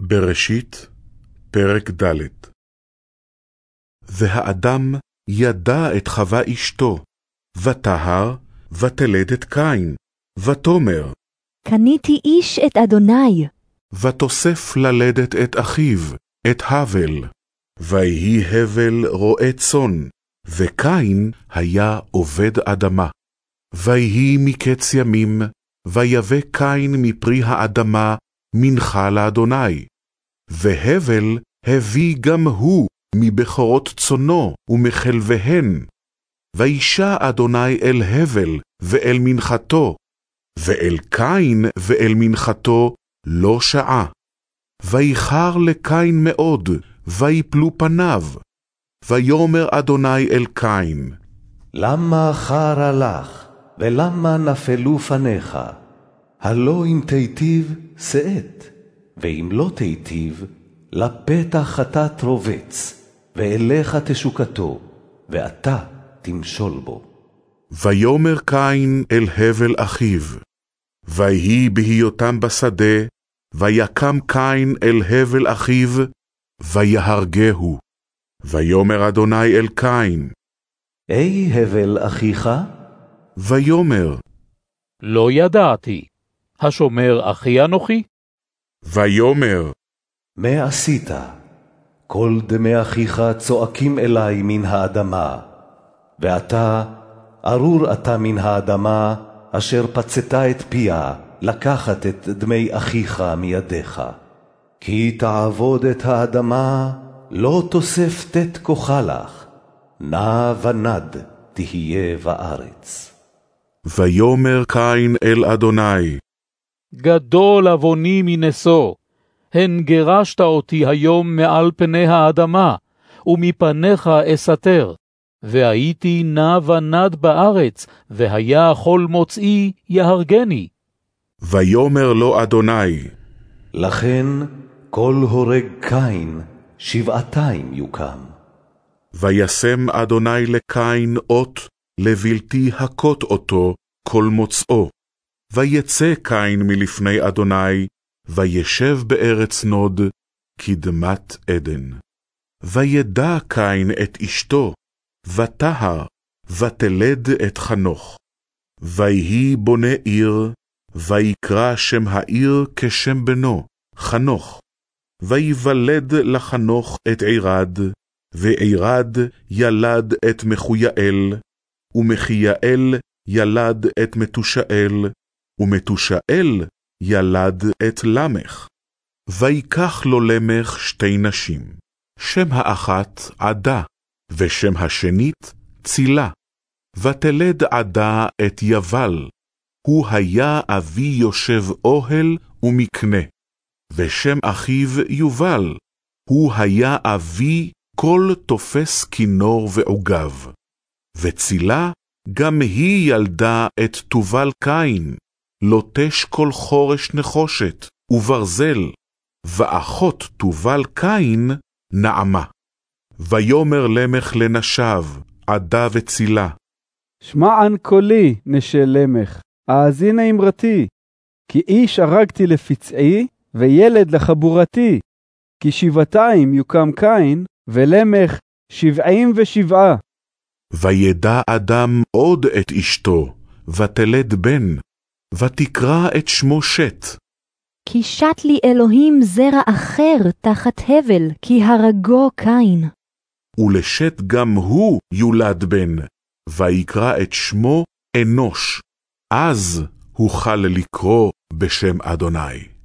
בראשית, פרק ד' והאדם ידע את חווה אשתו, וטהר, ותלד את קין, ותאמר, קניתי איש את אדוני, ותוסף ללדת את אחיו, את הבל. ויהי הבל רועה צאן, וקין היה עובד אדמה. ויהי מקץ ימים, ויבא קין מפרי האדמה מנחה לאדוני. והבל הביא גם הוא מבכורות צונו ומחלביהן. וישע אדוני אל הבל ואל מנחתו, ואל קין ואל מנחתו לא שעה. ויחר לקין מאוד, ויפלו פניו. ויאמר אדוני אל קין, למה חרה לך, ולמה נפלו פניך? הלא אם תיטיב, שאת, ואם לא תיטיב, לפתח חטאת רובץ, ואליך תשוקתו, ואתה תמשול בו. ויאמר קין אל הבל אחיו, ויהי בהיותם בשדה, ויקם קין אל הבל אחיו, ויהרגהו. ויאמר אדוני אל קין, אי הבל אחיך? ויאמר, לא ידעתי. השומר אחי אנוכי? ויאמר, מה עשית? כל דמי אחיך צועקים אלי מן האדמה, ואתה, ארור אתה מן האדמה, אשר פצתה את פיה, לקחת את דמי אחיך מידיך. כי תעבוד את האדמה, לא תוסף תת כוחה לך, נע ונד תהיה בארץ. ויאמר קין אל אדוני, גדול עווני מנשוא. הן גירשת אותי היום מעל פני האדמה, ומפניך אסתר. והייתי נע ונד בארץ, והיה כל מוצאי יהרגני. ויאמר לו אדוני, לכן כל הורג קין שבעתיים יוקם. וישם אדוני לקין אות לבלתי הכות אותו כל מוצאו. ויצא קין מלפני אדוני, וישב בארץ נוד, קדמת עדן. וידע קין את אשתו, וטהר, ותלד את חנוך. ויהי בונה עיר, ויקרא שם העיר כשם בנו, חנוך. ויוולד לחנוך את עירד, ועירד ילד את מחויאל, ומחייאל ילד את מתושאל, ומתושאל ילד את למך. ויקח לו למך שתי נשים, שם האחת עדה, ושם השנית צילה. ותלד עדה את יבל, הוא היה אבי יושב אוהל ומקנה. ושם אחיו יובל, הוא היה אבי כל תופס כינור ועוגב. וצילה, גם היא ילדה את תובל קין, לוטש כל חורש נחושת, וברזל, ואחות תובל קין נעמה. ויאמר למך לנשיו, עדה וצילה, שמען קולי, נשי למך, האזינה אמרתי, כי איש הרגתי לפצעי, וילד לחבורתי, כי שבעתיים יוקם קין, ולמך שבעים ושבעה. וידע אדם עוד את אשתו, ותלד בן, ותקרא את שמו שת. כי שת לי אלוהים זרע אחר תחת הבל, כי הרגו קין. ולשת גם הוא יולד בן, ויקרא את שמו אנוש. אז הוכל לקרוא בשם אדוני.